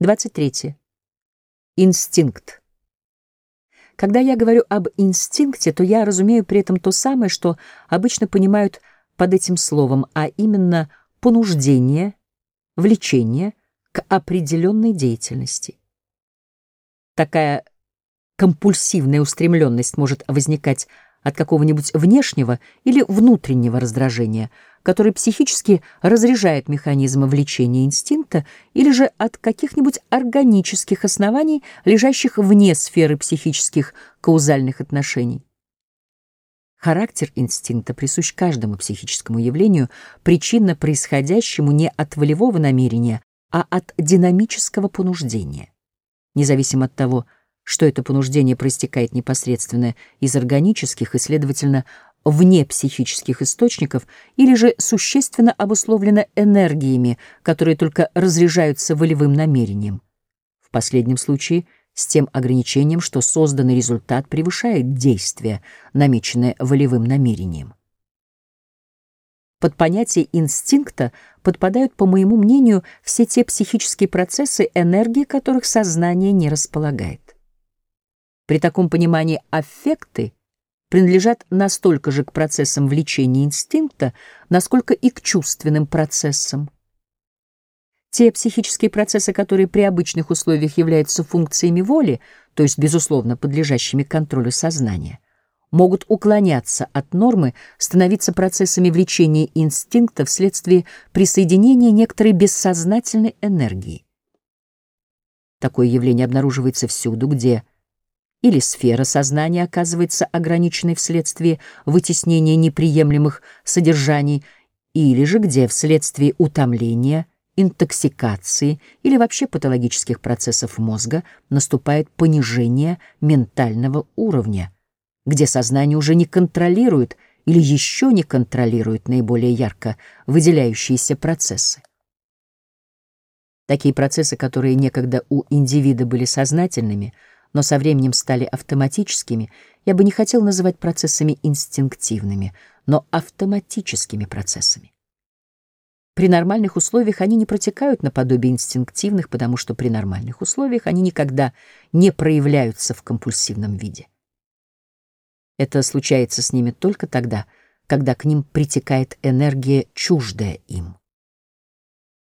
23. Инстинкт. Когда я говорю об инстинкте, то я разумею при этом то самое, что обычно понимают под этим словом, а именно понуждение, влечение к определенной деятельности. Такая компульсивная устремленность может возникать от какого-нибудь внешнего или внутреннего раздражения, который психически разряжает механизмы влечения инстинкта, или же от каких-нибудь органических оснований, лежащих вне сферы психических каузальных отношений. Характер инстинкта присущ каждому психическому явлению, причинно происходящему не от волевого намерения, а от динамического понуждения. Независимо от того, что это понуждение проистекает непосредственно из органических и, следовательно, вне психических источников или же существенно обусловлено энергиями, которые только разряжаются волевым намерением. В последнем случае с тем ограничением, что созданный результат превышает действие, намеченное волевым намерением. Под понятие инстинкта подпадают, по моему мнению, все те психические процессы, энергии которых сознание не располагает. При таком понимании аффекты принадлежат настолько же к процессам влечения инстинкта, насколько и к чувственным процессам. Те психические процессы, которые при обычных условиях являются функциями воли, то есть, безусловно, подлежащими контролю сознания, могут уклоняться от нормы, становиться процессами влечения инстинкта вследствие присоединения некоторой бессознательной энергии. Такое явление обнаруживается всюду, где или сфера сознания оказывается ограниченной вследствие вытеснения неприемлемых содержаний, или же где вследствие утомления, интоксикации или вообще патологических процессов мозга наступает понижение ментального уровня, где сознание уже не контролирует или еще не контролирует наиболее ярко выделяющиеся процессы. Такие процессы, которые некогда у индивида были сознательными — но со временем стали автоматическими, я бы не хотел называть процессами инстинктивными, но автоматическими процессами. При нормальных условиях они не протекают наподобие инстинктивных, потому что при нормальных условиях они никогда не проявляются в компульсивном виде. Это случается с ними только тогда, когда к ним притекает энергия, чуждая им.